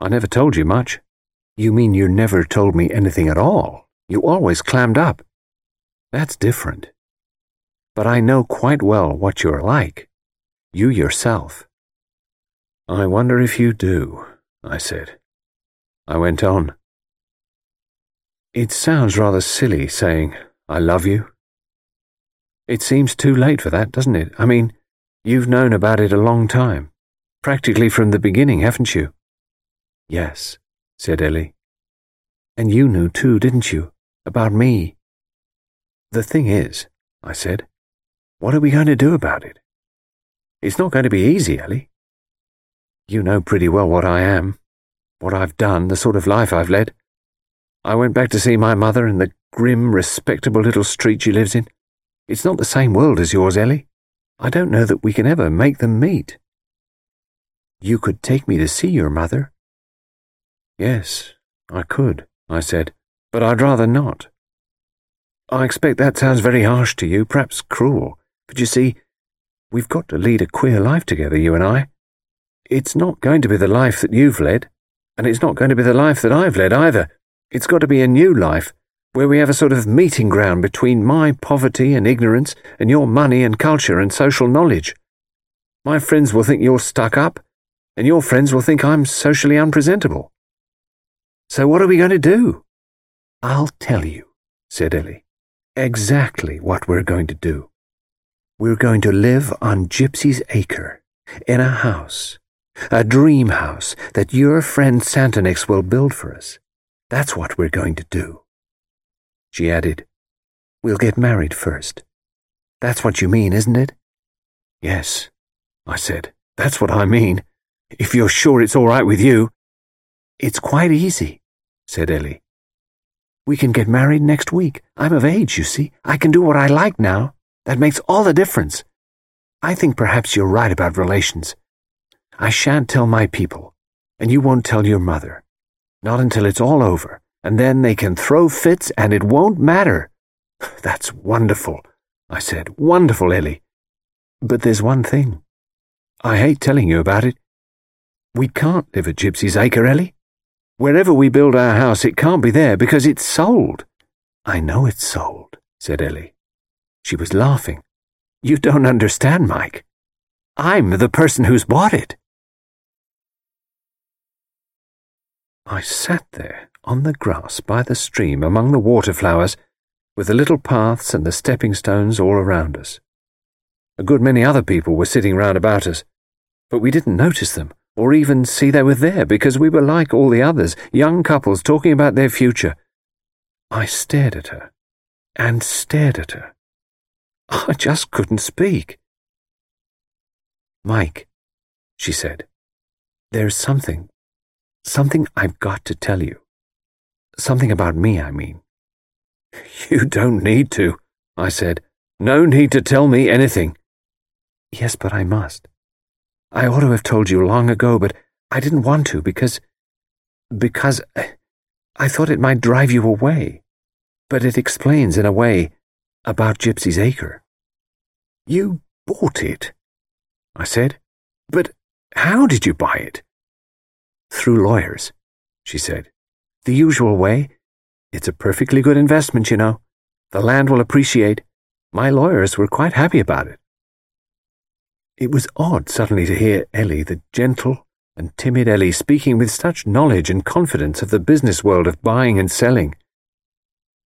I never told you much. You mean you never told me anything at all? You always clammed up. That's different. But I know quite well what you're like. You yourself. I wonder if you do, I said. I went on. It sounds rather silly saying, I love you. It seems too late for that, doesn't it? I mean, you've known about it a long time. Practically from the beginning, haven't you? Yes, said Ellie. And you knew too, didn't you? About me. The thing is, I said, what are we going to do about it? It's not going to be easy, Ellie. You know pretty well what I am, what I've done, the sort of life I've led. I went back to see my mother in the grim, respectable little street she lives in. It's not the same world as yours, Ellie. I don't know that we can ever make them meet. You could take me to see your mother. Yes, I could, I said, but I'd rather not. I expect that sounds very harsh to you, perhaps cruel, but you see, we've got to lead a queer life together, you and I. It's not going to be the life that you've led, and it's not going to be the life that I've led either. It's got to be a new life, where we have a sort of meeting ground between my poverty and ignorance and your money and culture and social knowledge. My friends will think you're stuck up, and your friends will think I'm socially unpresentable. So what are we going to do? I'll tell you, said Ellie exactly what we're going to do. We're going to live on Gypsy's Acre, in a house, a dream house that your friend Santonix will build for us. That's what we're going to do. She added, We'll get married first. That's what you mean, isn't it? Yes, I said. That's what I mean. If you're sure it's all right with you. It's quite easy, said Ellie. We can get married next week. I'm of age, you see. I can do what I like now. That makes all the difference. I think perhaps you're right about relations. I shan't tell my people, and you won't tell your mother. Not until it's all over, and then they can throw fits and it won't matter. That's wonderful, I said. Wonderful, Ellie. But there's one thing. I hate telling you about it. We can't live at Gypsy's Acre, Ellie. Wherever we build our house, it can't be there because it's sold. I know it's sold, said Ellie. She was laughing. You don't understand, Mike. I'm the person who's bought it. I sat there on the grass by the stream among the water flowers, with the little paths and the stepping stones all around us. A good many other people were sitting round about us, but we didn't notice them or even see they were there because we were like all the others, young couples talking about their future. I stared at her and stared at her. I just couldn't speak. Mike, she said, there's something, something I've got to tell you. Something about me, I mean. You don't need to, I said. No need to tell me anything. Yes, but I must. I ought to have told you long ago, but I didn't want to because. because uh, I thought it might drive you away. But it explains, in a way, about Gypsy's Acre. You bought it, I said. But how did you buy it? Through lawyers, she said. The usual way. It's a perfectly good investment, you know. The land will appreciate. My lawyers were quite happy about it. It was odd suddenly to hear Ellie, the gentle and timid Ellie, speaking with such knowledge and confidence of the business world of buying and selling.